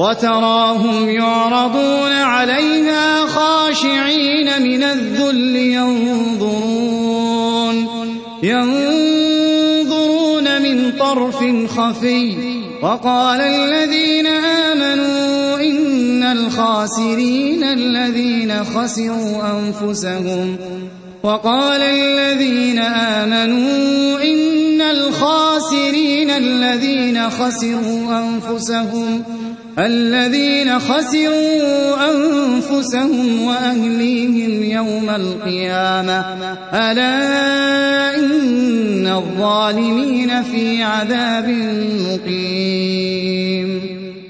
وتراهم يعرضون عليها خاشعين من الذل ينظرون ينظرون من طرف خفي وقال الذين آمنوا إن الخاسرين الذين خسروا أنفسهم وقال الذين آمنوا الخاسرين الذين خسروا أنفسهم الذين خسروا أنفسهم وأهليهم يوم القيامة. ألا إن الظالمين في عذاب مقيم.